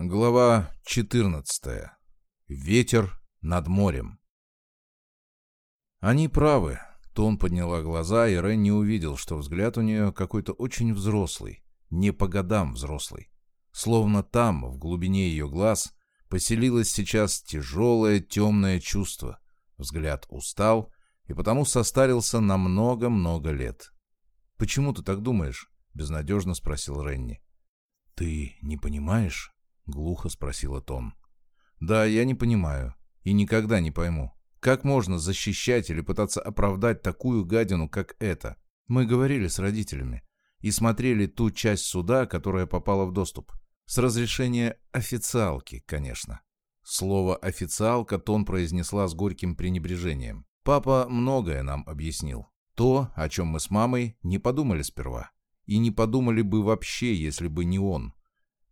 Глава 14. Ветер над морем. Они правы. Тон подняла глаза, и Рен не увидел, что взгляд у нее какой-то очень взрослый, не по годам взрослый. Словно там, в глубине ее глаз, поселилось сейчас тяжелое темное чувство. Взгляд устал и потому состарился на много-много лет. «Почему ты так думаешь?» — безнадежно спросил Ренни. «Ты не понимаешь?» — глухо спросила Тон. «Да, я не понимаю. И никогда не пойму. Как можно защищать или пытаться оправдать такую гадину, как эта? Мы говорили с родителями и смотрели ту часть суда, которая попала в доступ. С разрешения официалки, конечно». Слово «официалка» Тон произнесла с горьким пренебрежением. «Папа многое нам объяснил. То, о чем мы с мамой не подумали сперва. И не подумали бы вообще, если бы не он.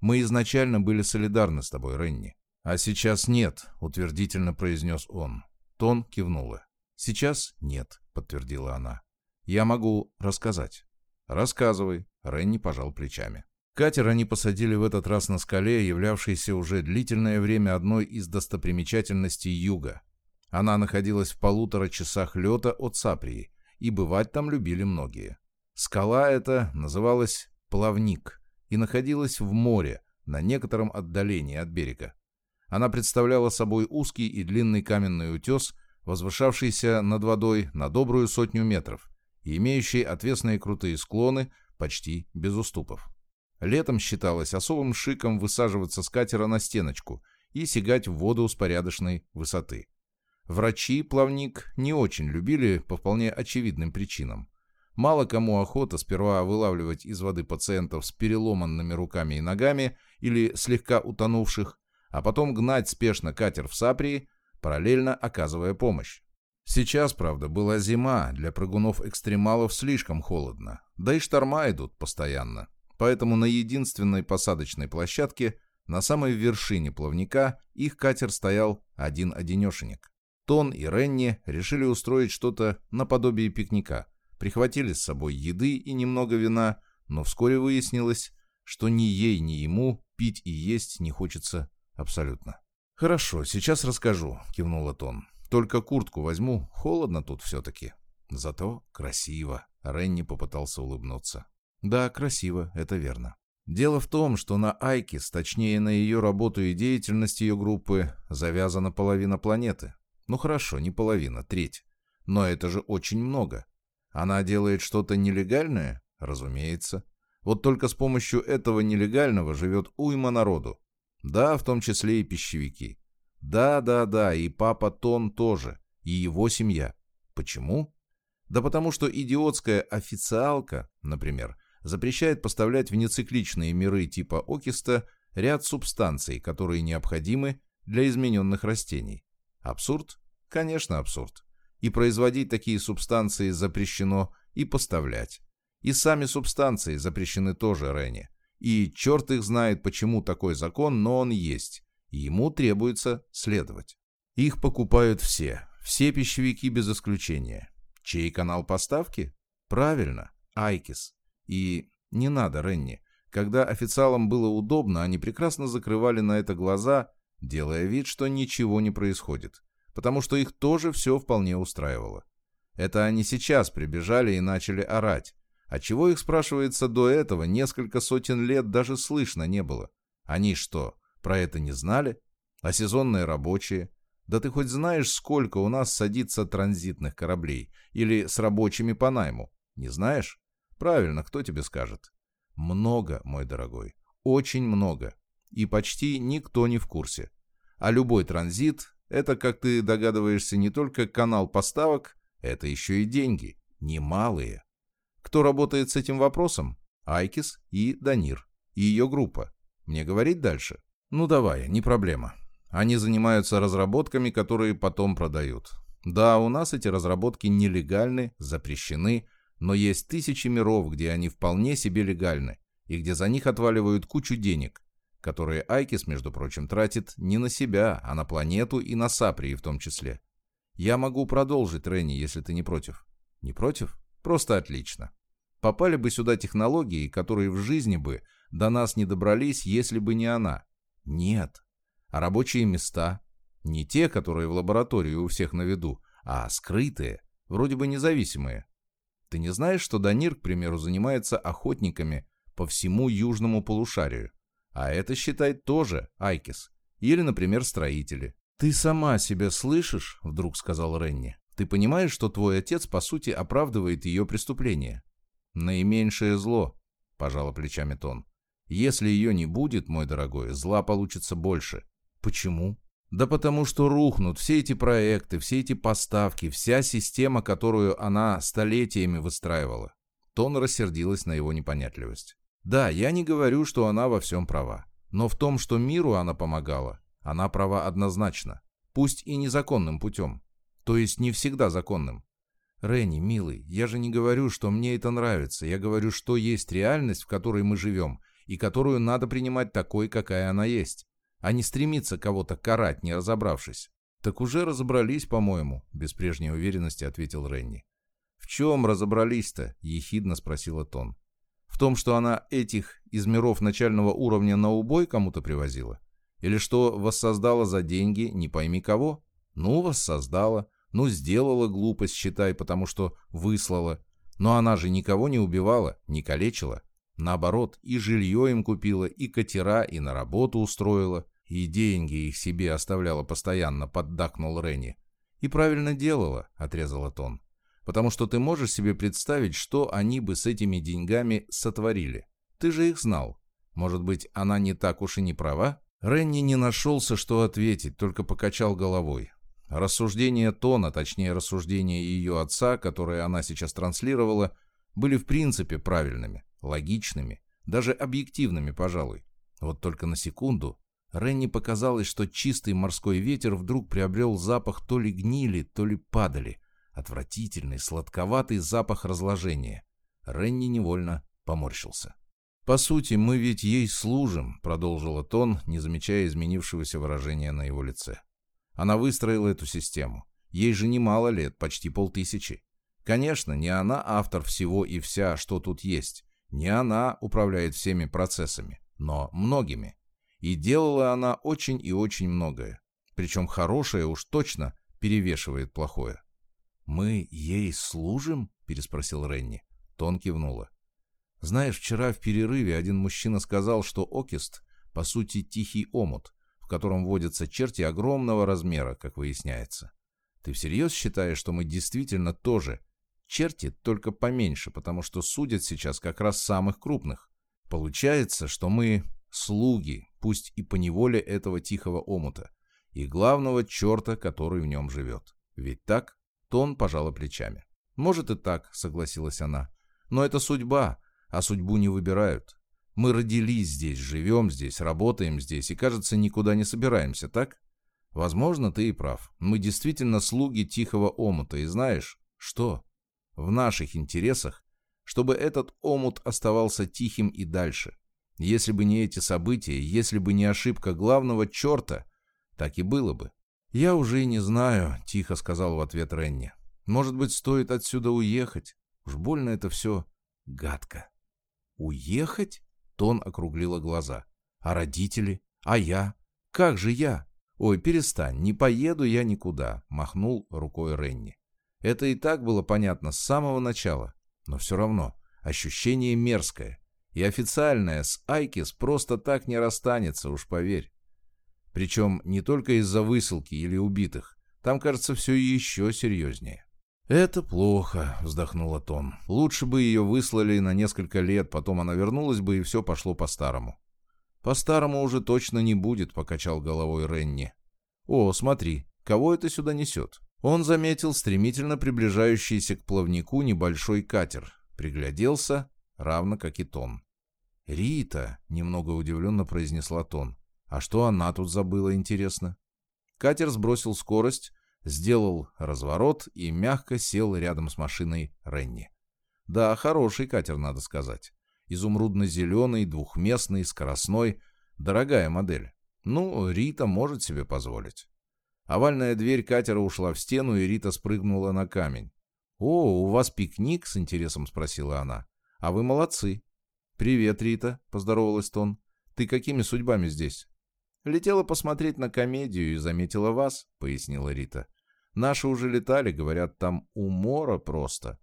Мы изначально были солидарны с тобой, Ренни. А сейчас нет, утвердительно произнес он. Тон кивнула. Сейчас нет, подтвердила она. Я могу рассказать. Рассказывай, Ренни пожал плечами. Катер они посадили в этот раз на скале, являвшейся уже длительное время одной из достопримечательностей юга. Она находилась в полутора часах лета от Саприи, и бывать там любили многие. Скала эта называлась Плавник, и находилась в море, на некотором отдалении от берега. Она представляла собой узкий и длинный каменный утес, возвышавшийся над водой на добрую сотню метров и имеющий отвесные крутые склоны почти без уступов. Летом считалось особым шиком высаживаться с катера на стеночку и сигать в воду с порядочной высоты. Врачи плавник не очень любили по вполне очевидным причинам. Мало кому охота сперва вылавливать из воды пациентов с переломанными руками и ногами или слегка утонувших, а потом гнать спешно катер в Саприи, параллельно оказывая помощь. Сейчас, правда, была зима, для прыгунов-экстремалов слишком холодно, да и шторма идут постоянно. Поэтому на единственной посадочной площадке, на самой вершине плавника, их катер стоял один-одинешенек. Тон и Ренни решили устроить что-то наподобие пикника – прихватили с собой еды и немного вина, но вскоре выяснилось, что ни ей, ни ему пить и есть не хочется абсолютно. «Хорошо, сейчас расскажу», — кивнула Тон. «Только куртку возьму, холодно тут все-таки». «Зато красиво», — Ренни попытался улыбнуться. «Да, красиво, это верно». Дело в том, что на Айкис, точнее на ее работу и деятельность ее группы, завязана половина планеты. Ну хорошо, не половина, треть. Но это же очень много. Она делает что-то нелегальное? Разумеется. Вот только с помощью этого нелегального живет уйма народу. Да, в том числе и пищевики. Да, да, да, и папа Тон тоже, и его семья. Почему? Да потому что идиотская официалка, например, запрещает поставлять в нецикличные миры типа окиста ряд субстанций, которые необходимы для измененных растений. Абсурд? Конечно, абсурд и производить такие субстанции запрещено, и поставлять. И сами субстанции запрещены тоже Рене. И черт их знает, почему такой закон, но он есть, и ему требуется следовать. Их покупают все, все пищевики без исключения. Чей канал поставки? Правильно, Айкис. И не надо, Ренни. Когда официалам было удобно, они прекрасно закрывали на это глаза, делая вид, что ничего не происходит потому что их тоже все вполне устраивало. Это они сейчас прибежали и начали орать. А чего их, спрашивается, до этого несколько сотен лет даже слышно не было? Они что, про это не знали? А сезонные рабочие? Да ты хоть знаешь, сколько у нас садится транзитных кораблей? Или с рабочими по найму? Не знаешь? Правильно, кто тебе скажет? Много, мой дорогой. Очень много. И почти никто не в курсе. А любой транзит это, как ты догадываешься, не только канал поставок, это еще и деньги. Немалые. Кто работает с этим вопросом? Айкис и Данир. И ее группа. Мне говорить дальше? Ну давай, не проблема. Они занимаются разработками, которые потом продают. Да, у нас эти разработки нелегальны, запрещены, но есть тысячи миров, где они вполне себе легальны, и где за них отваливают кучу денег которые Айкис, между прочим, тратит не на себя, а на планету и на Саприи в том числе. Я могу продолжить, Ренни, если ты не против. Не против? Просто отлично. Попали бы сюда технологии, которые в жизни бы до нас не добрались, если бы не она. Нет. А рабочие места? Не те, которые в лаборатории у всех на виду, а скрытые, вроде бы независимые. Ты не знаешь, что Данир, к примеру, занимается охотниками по всему южному полушарию? А это, считает тоже Айкис. Или, например, строители. «Ты сама себя слышишь?» — вдруг сказал Ренни. «Ты понимаешь, что твой отец, по сути, оправдывает ее преступление?» «Наименьшее зло», — пожала плечами Тон. «Если ее не будет, мой дорогой, зла получится больше». «Почему?» «Да потому что рухнут все эти проекты, все эти поставки, вся система, которую она столетиями выстраивала». Тон рассердилась на его непонятливость. «Да, я не говорю, что она во всем права. Но в том, что миру она помогала, она права однозначно. Пусть и незаконным путем. То есть не всегда законным. Ренни, милый, я же не говорю, что мне это нравится. Я говорю, что есть реальность, в которой мы живем, и которую надо принимать такой, какая она есть. А не стремиться кого-то карать, не разобравшись. Так уже разобрались, по-моему, без прежней уверенности ответил Ренни. В чем разобрались-то? Ехидно спросила Тон. В том, что она этих из миров начального уровня на убой кому-то привозила? Или что воссоздала за деньги не пойми кого? Ну, воссоздала. Ну, сделала глупость, считай, потому что выслала. Но она же никого не убивала, не калечила. Наоборот, и жилье им купила, и катера, и на работу устроила, и деньги их себе оставляла постоянно, поддакнул Ренни. И правильно делала, отрезала Тон. Потому что ты можешь себе представить, что они бы с этими деньгами сотворили. Ты же их знал. Может быть, она не так уж и не права? Ренни не нашелся, что ответить, только покачал головой. Рассуждения Тона, точнее рассуждения ее отца, которые она сейчас транслировала, были в принципе правильными, логичными, даже объективными, пожалуй. Вот только на секунду Ренни показалось, что чистый морской ветер вдруг приобрел запах то ли гнили, то ли падали. Отвратительный, сладковатый запах разложения. Ренни невольно поморщился. «По сути, мы ведь ей служим», — продолжила Тон, не замечая изменившегося выражения на его лице. «Она выстроила эту систему. Ей же немало лет, почти полтысячи. Конечно, не она автор всего и вся, что тут есть. Не она управляет всеми процессами, но многими. И делала она очень и очень многое. Причем хорошее уж точно перевешивает плохое. «Мы ей служим?» — переспросил Ренни. Тон кивнула. Знаешь, вчера в перерыве один мужчина сказал, что окист, по сути, тихий омут, в котором водятся черти огромного размера, как выясняется. Ты всерьез считаешь, что мы действительно тоже черти, только поменьше, потому что судят сейчас как раз самых крупных? Получается, что мы слуги, пусть и по неволе этого тихого омута, и главного черта, который в нем живет. Ведь так? Тон пожала плечами. Может и так, согласилась она. Но это судьба, а судьбу не выбирают. Мы родились здесь, живем здесь, работаем здесь и, кажется, никуда не собираемся, так? Возможно, ты и прав. Мы действительно слуги тихого омута, и знаешь, что? В наших интересах, чтобы этот омут оставался тихим и дальше. Если бы не эти события, если бы не ошибка главного черта, так и было бы. «Я уже и не знаю», — тихо сказал в ответ Ренни. «Может быть, стоит отсюда уехать? Уж больно это все гадко». «Уехать?» — Тон округлила глаза. «А родители? А я? Как же я?» «Ой, перестань, не поеду я никуда», — махнул рукой Ренни. Это и так было понятно с самого начала, но все равно ощущение мерзкое. И официальное с Айкис просто так не расстанется, уж поверь. Причем не только из-за высылки или убитых. Там, кажется, все еще серьезнее. «Это плохо», — вздохнула Тон. «Лучше бы ее выслали на несколько лет, потом она вернулась бы, и все пошло по-старому». «По-старому уже точно не будет», — покачал головой Ренни. «О, смотри, кого это сюда несет?» Он заметил стремительно приближающийся к плавнику небольшой катер. Пригляделся, равно как и Тон. «Рита», — немного удивленно произнесла Тон. «А что она тут забыла, интересно?» Катер сбросил скорость, сделал разворот и мягко сел рядом с машиной Ренни. Да, хороший катер, надо сказать. Изумрудно-зеленый, двухместный, скоростной. Дорогая модель. Ну, Рита может себе позволить. Овальная дверь катера ушла в стену, и Рита спрыгнула на камень. «О, у вас пикник?» — с интересом спросила она. «А вы молодцы». «Привет, Рита», — поздоровалась Тон. «Ты какими судьбами здесь?» «Летела посмотреть на комедию и заметила вас», — пояснила Рита. «Наши уже летали, говорят, там умора просто».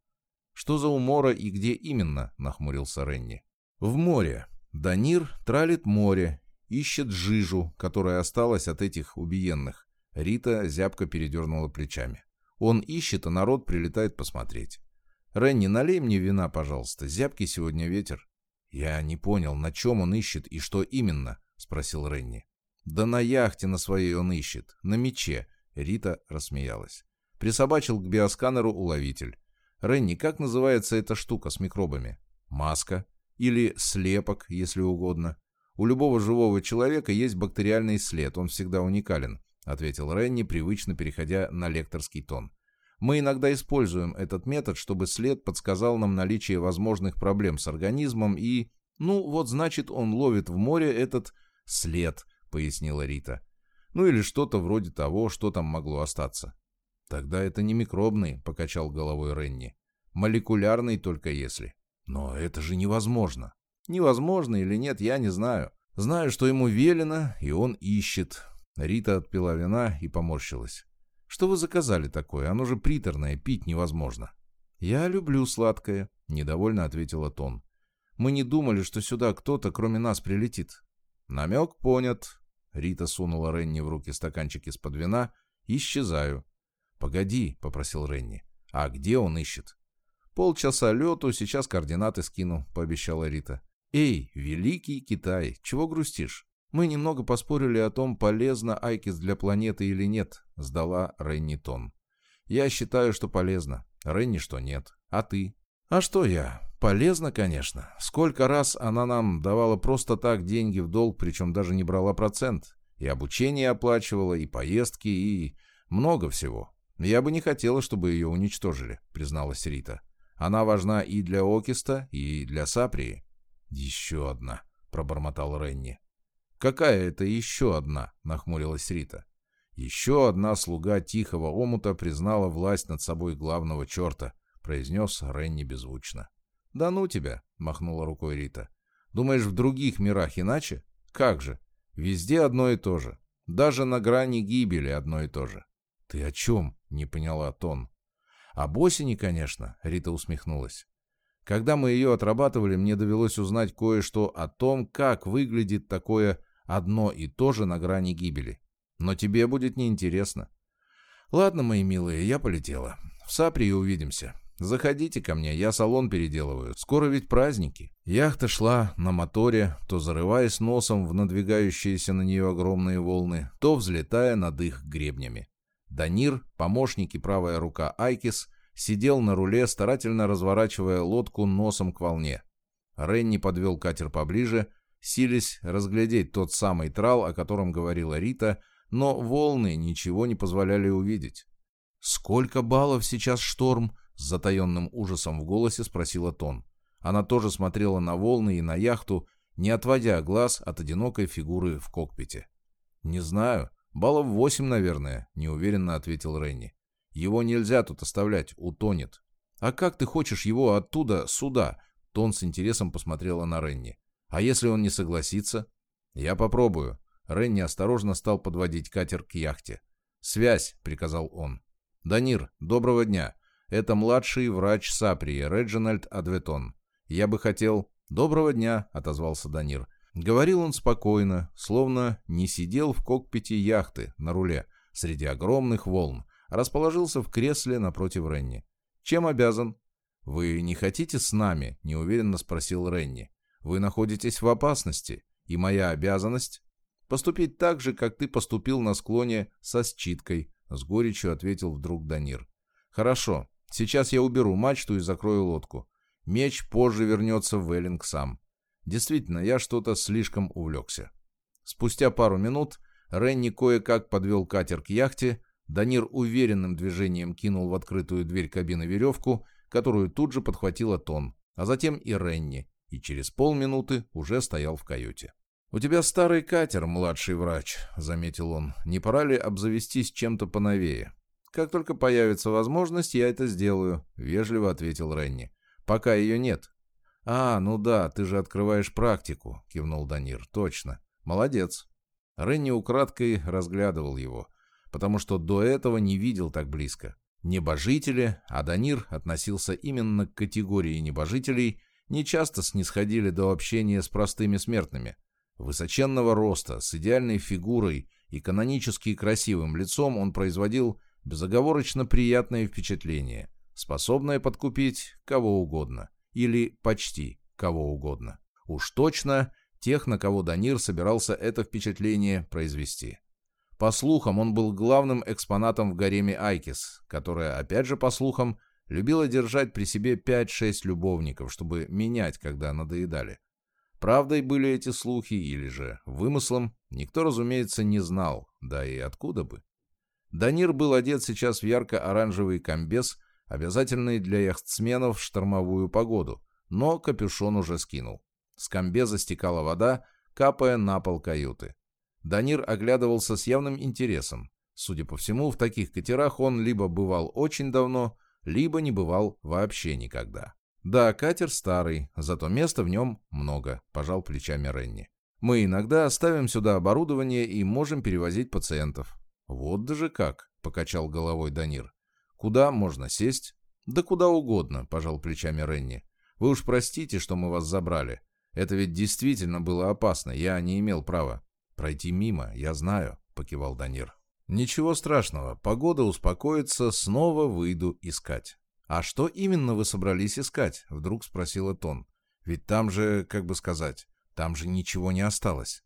«Что за умора и где именно?» — нахмурился Ренни. «В море. Данир тралит море, ищет жижу, которая осталась от этих убиенных». Рита зябко передернула плечами. «Он ищет, а народ прилетает посмотреть». «Ренни, налей мне вина, пожалуйста. Зябкий сегодня ветер». «Я не понял, на чем он ищет и что именно?» — спросил Ренни. «Да на яхте на своей он ищет. На мече». Рита рассмеялась. Присобачил к биосканеру уловитель. «Ренни, как называется эта штука с микробами?» «Маска. Или слепок, если угодно. У любого живого человека есть бактериальный след, он всегда уникален», — ответил Ренни, привычно переходя на лекторский тон. Мы иногда используем этот метод, чтобы след подсказал нам наличие возможных проблем с организмом и... Ну, вот значит, он ловит в море этот след, пояснила Рита. Ну или что-то вроде того, что там могло остаться. Тогда это не микробный, покачал головой Ренни. Молекулярный только если. Но это же невозможно. Невозможно или нет, я не знаю. Знаю, что ему велено, и он ищет. Рита отпила вина и поморщилась. Что вы заказали такое? Оно же приторное, пить невозможно. Я люблю сладкое, недовольно ответила Тон. Мы не думали, что сюда кто-то, кроме нас, прилетит. Намек понят. Рита сунула Ренни в руки стаканчик из-под вина. Исчезаю. Погоди, попросил Ренни. А где он ищет? Полчаса лету, сейчас координаты скину, пообещала Рита. Эй, великий Китай, чего грустишь? Мы немного поспорили о том, полезно Айкис для планеты или нет, сдала Ренни тон. Я считаю, что полезно. Ренни, что нет. А ты? А что я? Полезно, конечно. Сколько раз она нам давала просто так деньги в долг, причем даже не брала процент. И обучение оплачивала, и поездки, и... много всего. Я бы не хотела, чтобы ее уничтожили, призналась Рита. Она важна и для Окиста, и для Саприи. Еще одна, пробормотал Ренни. «Какая это еще одна?» — нахмурилась Рита. «Еще одна слуга тихого омута признала власть над собой главного черта», — произнес Ренни беззвучно. «Да ну тебя!» — махнула рукой Рита. «Думаешь, в других мирах иначе? Как же? Везде одно и то же. Даже на грани гибели одно и то же». «Ты о чем?» — не поняла Тон. «Об осени, конечно», — Рита усмехнулась. Когда мы ее отрабатывали, мне довелось узнать кое-что о том, как выглядит такое одно и то же на грани гибели. Но тебе будет неинтересно. Ладно, мои милые, я полетела. В Саприи увидимся. Заходите ко мне, я салон переделываю. Скоро ведь праздники. Яхта шла на моторе, то зарываясь носом в надвигающиеся на нее огромные волны, то взлетая над их гребнями. Данир, помощник и правая рука Айкис, сидел на руле, старательно разворачивая лодку носом к волне. Ренни подвел катер поближе, сились разглядеть тот самый трал, о котором говорила Рита, но волны ничего не позволяли увидеть. «Сколько баллов сейчас шторм?» — с затаенным ужасом в голосе спросила Тон. Она тоже смотрела на волны и на яхту, не отводя глаз от одинокой фигуры в кокпите. «Не знаю. Баллов восемь, наверное», — неуверенно ответил Ренни. «Его нельзя тут оставлять, утонет». «А как ты хочешь его оттуда, сюда?» Тон с интересом посмотрела на Ренни. А если он не согласится? Я попробую. Ренни осторожно стал подводить катер к яхте. «Связь», — приказал он. «Данир, доброго дня. Это младший врач Саприи, Реджинальд Адветон. Я бы хотел...» «Доброго дня», — отозвался Данир. Говорил он спокойно, словно не сидел в кокпите яхты на руле среди огромных волн, а расположился в кресле напротив Ренни. «Чем обязан?» «Вы не хотите с нами?» — неуверенно спросил Ренни. Вы находитесь в опасности, и моя обязанность — поступить так же, как ты поступил на склоне со считкой», — с горечью ответил вдруг Данир. «Хорошо, сейчас я уберу мачту и закрою лодку. Меч позже вернется в Эллинг сам. Действительно, я что-то слишком увлекся». Спустя пару минут Ренни кое-как подвел катер к яхте, Данир уверенным движением кинул в открытую дверь кабины веревку, которую тут же подхватила Тон, а затем и Ренни, и через полминуты уже стоял в каюте. «У тебя старый катер, младший врач», — заметил он. «Не пора ли обзавестись чем-то поновее?» «Как только появится возможность, я это сделаю», — вежливо ответил Ренни. «Пока ее нет». «А, ну да, ты же открываешь практику», — кивнул Данир. «Точно. Молодец». Ренни украдкой разглядывал его, потому что до этого не видел так близко. Небожители, а Данир относился именно к категории небожителей, не часто снисходили до общения с простыми смертными. Высоченного роста, с идеальной фигурой и канонически красивым лицом он производил безоговорочно приятное впечатление, способное подкупить кого угодно, или почти кого угодно. Уж точно тех, на кого Данир собирался это впечатление произвести. По слухам, он был главным экспонатом в гареме Айкис, которая, опять же по слухам, любила держать при себе 5-6 любовников, чтобы менять, когда надоедали. Правдой были эти слухи или же вымыслом, никто, разумеется, не знал, да и откуда бы. Данир был одет сейчас в ярко-оранжевый комбез, обязательный для яхтсменов в штормовую погоду, но капюшон уже скинул. С комбеза стекала вода, капая на пол каюты. Данир оглядывался с явным интересом. Судя по всему, в таких катерах он либо бывал очень давно, либо не бывал вообще никогда. «Да, катер старый, зато места в нем много», – пожал плечами Ренни. «Мы иногда ставим сюда оборудование и можем перевозить пациентов». «Вот даже как», – покачал головой Данир. «Куда можно сесть?» «Да куда угодно», – пожал плечами Ренни. «Вы уж простите, что мы вас забрали. Это ведь действительно было опасно, я не имел права. Пройти мимо, я знаю», — покивал Данир. «Ничего страшного, погода успокоится, снова выйду искать». «А что именно вы собрались искать?» — вдруг спросила Тон. «Ведь там же, как бы сказать, там же ничего не осталось».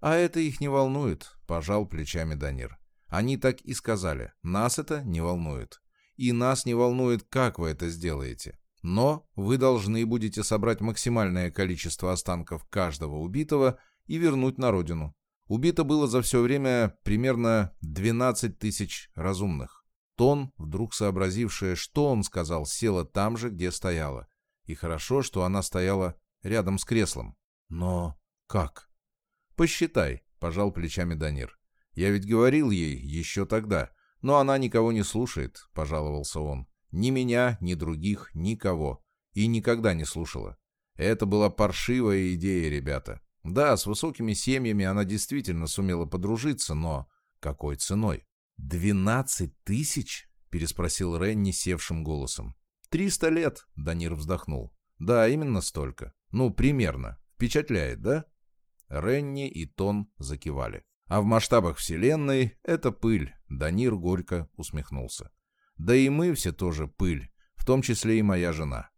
«А это их не волнует», — пожал плечами Данир. «Они так и сказали. Нас это не волнует. И нас не волнует, как вы это сделаете. Но вы должны будете собрать максимальное количество останков каждого убитого и вернуть на родину. Убито было за все время примерно 12 тысяч разумных. Тон, вдруг сообразившая, что он сказал, села там же, где стояла. И хорошо, что она стояла рядом с креслом. Но как? Посчитай, пожал плечами Данир. Я ведь говорил ей еще тогда, но она никого не слушает, пожаловался он. Ни меня, ни других, никого. И никогда не слушала. Это была паршивая идея, ребята. Да, с высокими семьями она действительно сумела подружиться, но какой ценой? «Двенадцать тысяч?» — переспросил Ренни севшим голосом. «Триста лет», — Данир вздохнул. «Да, именно столько. Ну, примерно. Впечатляет, да?» Ренни и Тон закивали. «А в масштабах Вселенной это пыль», — Данир горько усмехнулся. «Да и мы все тоже пыль, в том числе и моя жена».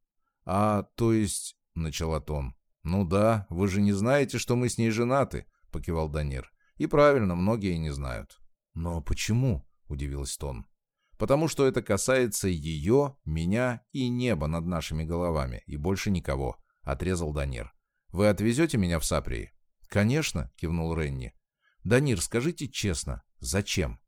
«А, то есть...» — начала Тон. «Ну да, вы же не знаете, что мы с ней женаты», — покивал Данир. «И правильно, многие не знают». «Но почему?» — удивилась Тон. «Потому что это касается ее, меня и неба над нашими головами, и больше никого», — отрезал Данир. «Вы отвезете меня в Саприи?» «Конечно», — кивнул Ренни. «Данир, скажите честно, зачем?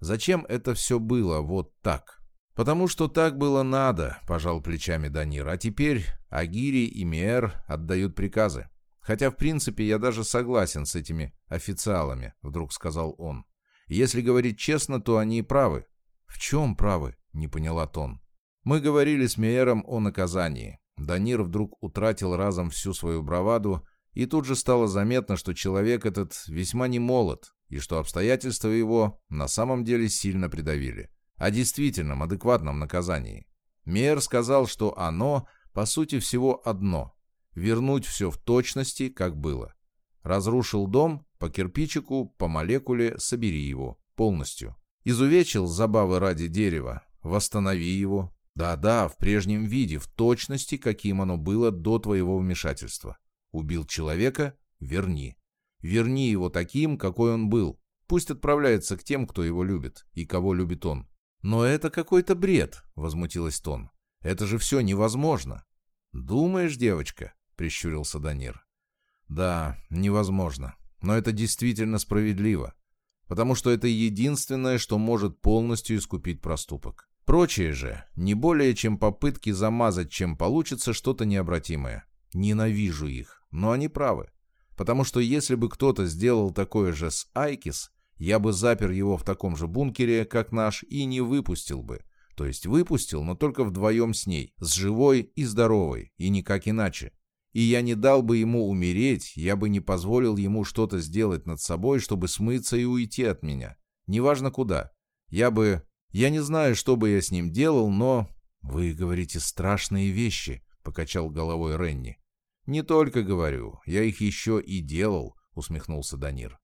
Зачем это все было вот так?» «Потому что так было надо», — пожал плечами Данир. «А теперь Агири и Миэр отдают приказы. Хотя, в принципе, я даже согласен с этими официалами», — вдруг сказал он. «Если говорить честно, то они правы». «В чем правы?» — не поняла Тон. «Мы говорили с Миэром о наказании». Данир вдруг утратил разом всю свою браваду, и тут же стало заметно, что человек этот весьма не молод, и что обстоятельства его на самом деле сильно придавили о действительном адекватном наказании. Мейер сказал, что оно, по сути всего, одно – вернуть все в точности, как было. Разрушил дом, по кирпичику, по молекуле собери его, полностью. Изувечил забавы ради дерева, восстанови его. Да-да, в прежнем виде, в точности, каким оно было до твоего вмешательства. Убил человека – верни. Верни его таким, какой он был. Пусть отправляется к тем, кто его любит, и кого любит он. «Но это какой-то бред», — возмутилась Тон. «Это же все невозможно». «Думаешь, девочка?» — прищурился Данир. «Да, невозможно. Но это действительно справедливо. Потому что это единственное, что может полностью искупить проступок. Прочее же, не более чем попытки замазать, чем получится что-то необратимое. Ненавижу их, но они правы. Потому что если бы кто-то сделал такое же с Айкис, я бы запер его в таком же бункере, как наш, и не выпустил бы. То есть выпустил, но только вдвоем с ней, с живой и здоровой, и никак иначе. И я не дал бы ему умереть, я бы не позволил ему что-то сделать над собой, чтобы смыться и уйти от меня. Неважно куда. Я бы... Я не знаю, что бы я с ним делал, но... «Вы говорите страшные вещи», — покачал головой Ренни. «Не только говорю, я их еще и делал», — усмехнулся Данир.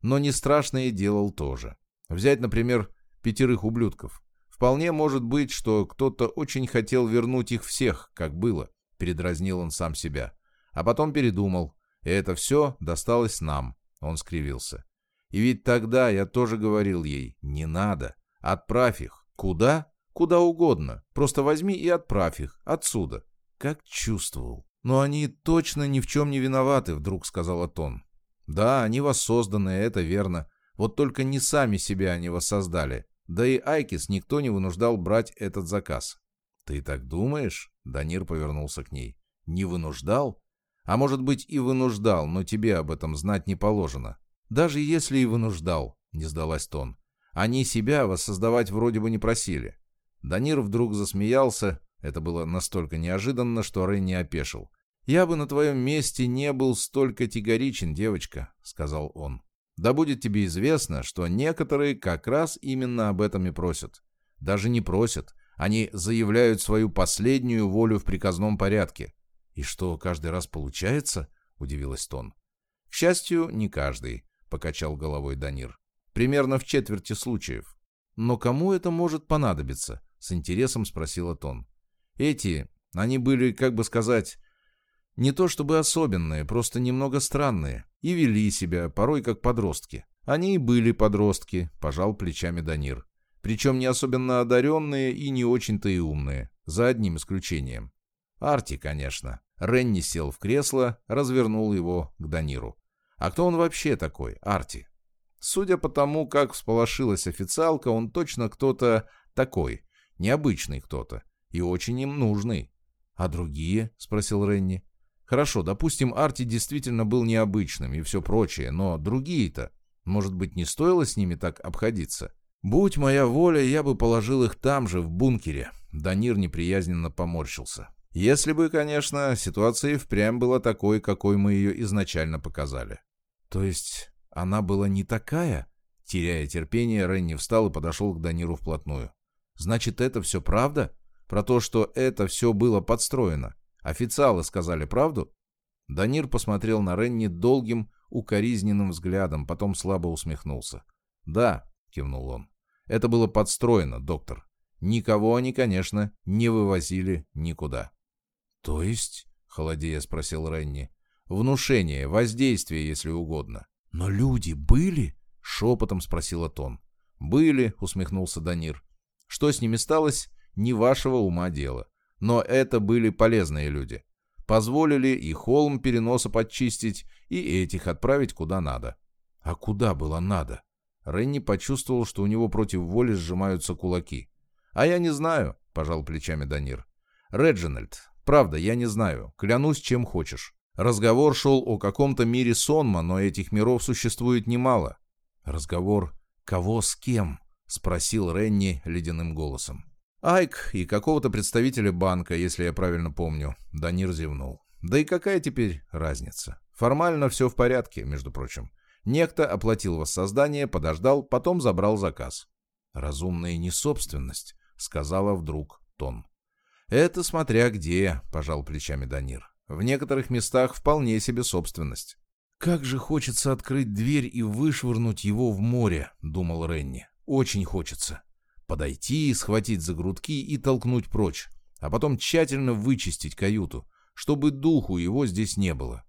«Но не страшные делал тоже. Взять, например, пятерых ублюдков. Вполне может быть, что кто-то очень хотел вернуть их всех, как было. Передразнил он сам себя. А потом передумал. И это все досталось нам. Он скривился. И ведь тогда я тоже говорил ей, не надо. Отправь их. Куда? Куда угодно. Просто возьми и отправь их. Отсюда. Как чувствовал. Но они точно ни в чем не виноваты, вдруг сказал Атон. Да, они воссозданные, это верно. Вот только не сами себя они воссоздали. Да и Айкис никто не вынуждал брать этот заказ. «Ты так думаешь?» — Данир повернулся к ней. «Не вынуждал? А может быть и вынуждал, но тебе об этом знать не положено. Даже если и вынуждал», — не сдалась Тон. «Они себя воссоздавать вроде бы не просили». Данир вдруг засмеялся. Это было настолько неожиданно, что не опешил. «Я бы на твоем месте не был столь категоричен, девочка», — сказал он. Да будет тебе известно, что некоторые как раз именно об этом и просят. Даже не просят, они заявляют свою последнюю волю в приказном порядке. И что, каждый раз получается? Удивилась Тон. К счастью, не каждый, покачал головой Данир. Примерно в четверти случаев. Но кому это может понадобиться? С интересом спросила Тон. Эти, они были, как бы сказать, не то чтобы особенные, просто немного странные. И вели себя, порой как подростки. Они и были подростки, пожал плечами Данир. Причем не особенно одаренные и не очень-то и умные. За одним исключением. Арти, конечно. Ренни сел в кресло, развернул его к Даниру. А кто он вообще такой, Арти? Судя по тому, как всполошилась официалка, он точно кто-то такой. Необычный кто-то. И очень им нужный. «А другие?» — спросил Ренни. Хорошо, допустим, Арти действительно был необычным и все прочее, но другие-то, может быть, не стоило с ними так обходиться? Будь моя воля, я бы положил их там же, в бункере. Данир неприязненно поморщился. Если бы, конечно, ситуация впрямь была такой, какой мы ее изначально показали. То есть она была не такая? Теряя терпение, Ренни встал и подошел к Даниру вплотную. Значит, это все правда? Про то, что это все было подстроено? Официалы сказали правду?» Данир посмотрел на Ренни долгим, укоризненным взглядом, потом слабо усмехнулся. «Да», — кивнул он, — «это было подстроено, доктор. Никого они, конечно, не вывозили никуда». «То есть?» — холодея спросил Ренни. «Внушение, воздействие, если угодно». «Но люди были?» — шепотом спросила Тон. «Были», — усмехнулся Данир. «Что с ними сталось, не вашего ума дело. Но это были полезные люди. Позволили и холм переноса подчистить, и этих отправить куда надо. А куда было надо? Ренни почувствовал, что у него против воли сжимаются кулаки. «А я не знаю», — пожал плечами Данир. «Реджинальд, правда, я не знаю. Клянусь, чем хочешь. Разговор шел о каком-то мире сонма, но этих миров существует немало». «Разговор кого с кем?» — спросил Ренни ледяным голосом. Айк и какого-то представителя банка, если я правильно помню. Данир зевнул. Да и какая теперь разница? Формально все в порядке, между прочим. Некто оплатил воссоздание, подождал, потом забрал заказ. «Разумная несобственность», — сказала вдруг Тон. «Это смотря где», — пожал плечами Данир. «В некоторых местах вполне себе собственность». «Как же хочется открыть дверь и вышвырнуть его в море», — думал Ренни. «Очень хочется» подойти, схватить за грудки и толкнуть прочь, а потом тщательно вычистить каюту, чтобы духу его здесь не было.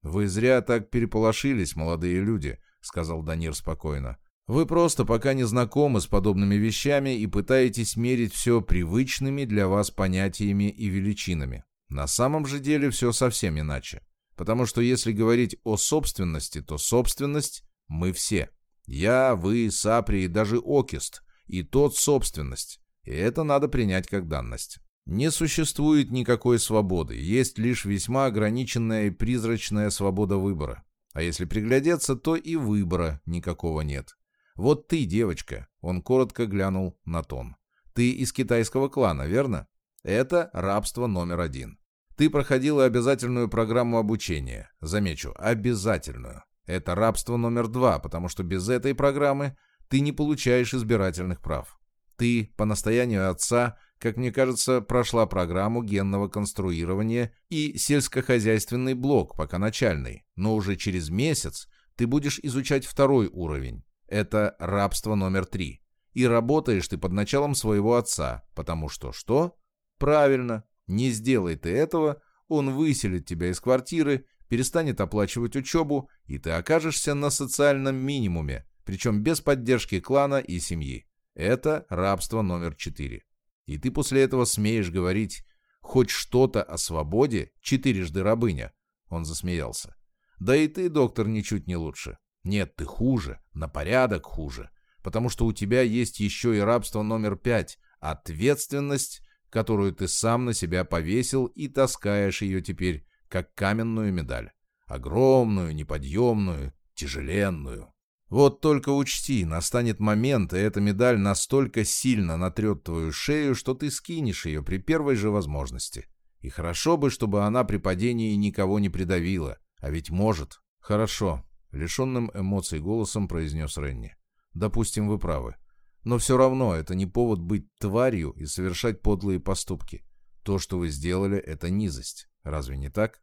«Вы зря так переполошились, молодые люди», — сказал Данир спокойно. «Вы просто пока не знакомы с подобными вещами и пытаетесь мерить все привычными для вас понятиями и величинами. На самом же деле все совсем иначе. Потому что если говорить о собственности, то собственность — мы все. Я, вы, Сапри и даже Окист и тот собственность, и это надо принять как данность. Не существует никакой свободы, есть лишь весьма ограниченная и призрачная свобода выбора. А если приглядеться, то и выбора никакого нет. Вот ты, девочка, он коротко глянул на тон. Ты из китайского клана, верно? Это рабство номер один. Ты проходила обязательную программу обучения. Замечу, обязательную. Это рабство номер два, потому что без этой программы ты не получаешь избирательных прав. Ты, по настоянию отца, как мне кажется, прошла программу генного конструирования и сельскохозяйственный блок, пока начальный, но уже через месяц ты будешь изучать второй уровень. Это рабство номер три. И работаешь ты под началом своего отца, потому что что? Правильно, не сделай ты этого, он выселит тебя из квартиры, перестанет оплачивать учебу, и ты окажешься на социальном минимуме, причем без поддержки клана и семьи. Это рабство номер четыре. И ты после этого смеешь говорить хоть что-то о свободе, четырежды рабыня. Он засмеялся. Да и ты, доктор, ничуть не лучше. Нет, ты хуже, на порядок хуже. Потому что у тебя есть еще и рабство номер пять. Ответственность, которую ты сам на себя повесил и таскаешь ее теперь, как каменную медаль. Огромную, неподъемную, тяжеленную. Вот только учти, настанет момент, и эта медаль настолько сильно натрет твою шею, что ты скинешь ее при первой же возможности. И хорошо бы, чтобы она при падении никого не придавила. А ведь может. Хорошо. Лишенным эмоций голосом произнес Ренни. Допустим, вы правы. Но все равно это не повод быть тварью и совершать подлые поступки. То, что вы сделали, это низость. Разве не так?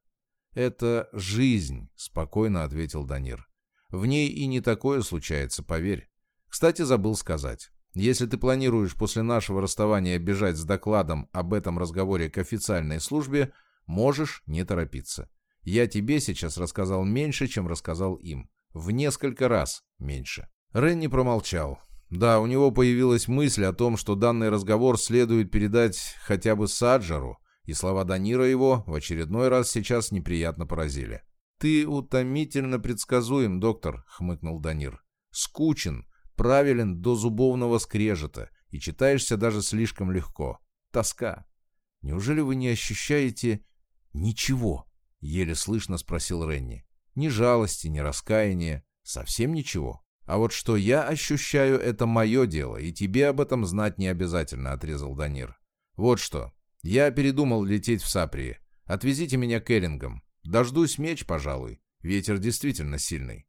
Это жизнь, спокойно ответил Данир. В ней и не такое случается, поверь. Кстати, забыл сказать. Если ты планируешь после нашего расставания бежать с докладом об этом разговоре к официальной службе, можешь не торопиться. Я тебе сейчас рассказал меньше, чем рассказал им. В несколько раз меньше. Ренни промолчал. Да, у него появилась мысль о том, что данный разговор следует передать хотя бы Саджару, и слова Данира его в очередной раз сейчас неприятно поразили. «Ты утомительно предсказуем, доктор», — хмыкнул Данир. «Скучен, правилен до зубовного скрежета и читаешься даже слишком легко. Тоска. Неужели вы не ощущаете ничего?» — еле слышно спросил Ренни. «Ни жалости, ни раскаяния, совсем ничего. А вот что я ощущаю, это мое дело, и тебе об этом знать не обязательно», — отрезал Данир. «Вот что. Я передумал лететь в Саприи. Отвезите меня к Эллингам. Дождусь меч, пожалуй. Ветер действительно сильный.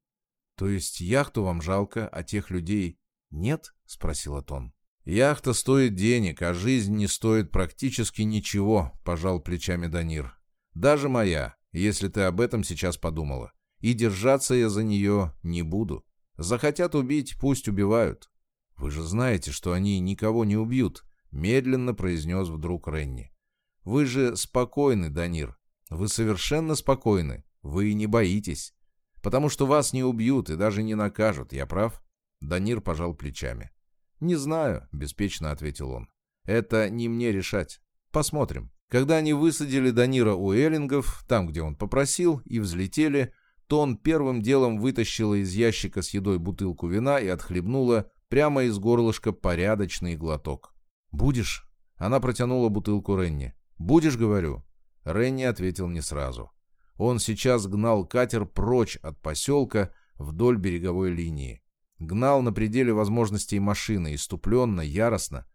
То есть яхту вам жалко, а тех людей нет? Спросил Атон. Яхта стоит денег, а жизнь не стоит практически ничего, пожал плечами Данир. Даже моя, если ты об этом сейчас подумала. И держаться я за нее не буду. Захотят убить, пусть убивают. Вы же знаете, что они никого не убьют, медленно произнес вдруг Ренни. Вы же спокойны, Данир. Вы совершенно спокойны, вы не боитесь. Потому что вас не убьют и даже не накажут, я прав?» Данир пожал плечами. «Не знаю», — беспечно ответил он. «Это не мне решать. Посмотрим». Когда они высадили Данира у Эллингов, там, где он попросил, и взлетели, то он первым делом вытащила из ящика с едой бутылку вина и отхлебнула прямо из горлышка порядочный глоток. «Будешь?» Она протянула бутылку Ренни. «Будешь, говорю?» Ренни ответил не сразу. Он сейчас гнал катер прочь от поселка вдоль береговой линии. Гнал на пределе возможностей машины, иступленно, яростно,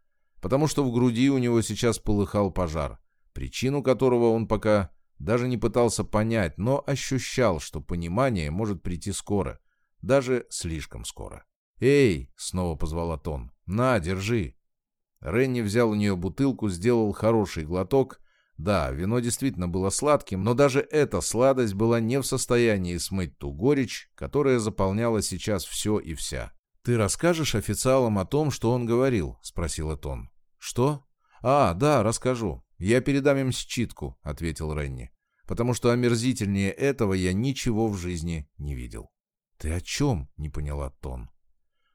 потому что в груди у него сейчас полыхал пожар, причину которого он пока даже не пытался понять, но ощущал, что понимание может прийти скоро, даже слишком скоро. «Эй!» — снова позвал Атон. «На, держи!» Ренни взял у нее бутылку, сделал хороший глоток да, вино действительно было сладким, но даже эта сладость была не в состоянии смыть ту горечь, которая заполняла сейчас все и вся. «Ты расскажешь официалам о том, что он говорил?» — спросил Этон. «Что?» «А, да, расскажу. Я передам им считку», — ответил Ренни. «Потому что омерзительнее этого я ничего в жизни не видел». «Ты о чем?» — не поняла Тон.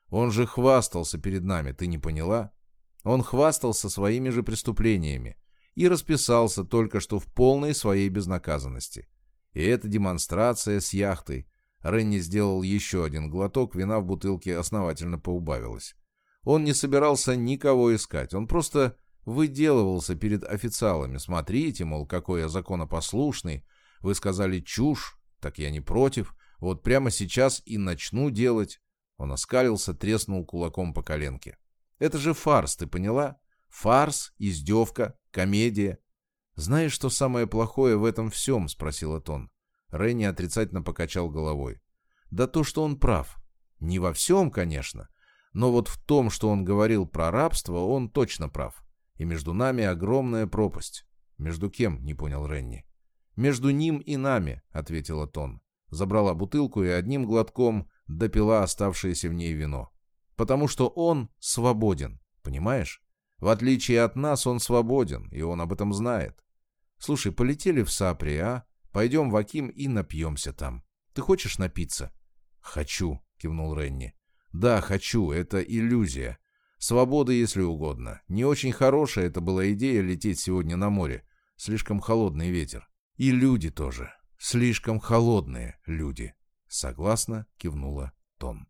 «Он же хвастался перед нами, ты не поняла?» Он хвастался своими же преступлениями и расписался только что в полной своей безнаказанности. И эта демонстрация с яхтой. Ренни сделал еще один глоток, вина в бутылке основательно поубавилась. Он не собирался никого искать, он просто выделывался перед официалами. Смотрите, мол, какой я законопослушный. Вы сказали чушь, так я не против. Вот прямо сейчас и начну делать. Он оскалился, треснул кулаком по коленке. Это же фарс, ты поняла? Фарс, издевка, комедия. «Знаешь, что самое плохое в этом всем?» — спросила Тон. Ренни отрицательно покачал головой. «Да то, что он прав. Не во всем, конечно, но вот в том, что он говорил про рабство, он точно прав. И между нами огромная пропасть. Между кем, не понял Ренни. Между ним и нами, ответила Тон. Забрала бутылку и одним глотком допила оставшееся в ней вино. Потому что он свободен, понимаешь? В отличие от нас, он свободен, и он об этом знает. Слушай, полетели в Сапри, а? Пойдем в Аким и напьемся там. Ты хочешь напиться? Хочу, кивнул Ренни. Да, хочу, это иллюзия. Свобода, если угодно. Не очень хорошая это была идея лететь сегодня на море. Слишком холодный ветер. И люди тоже. Слишком холодные люди. Согласно кивнула Тон.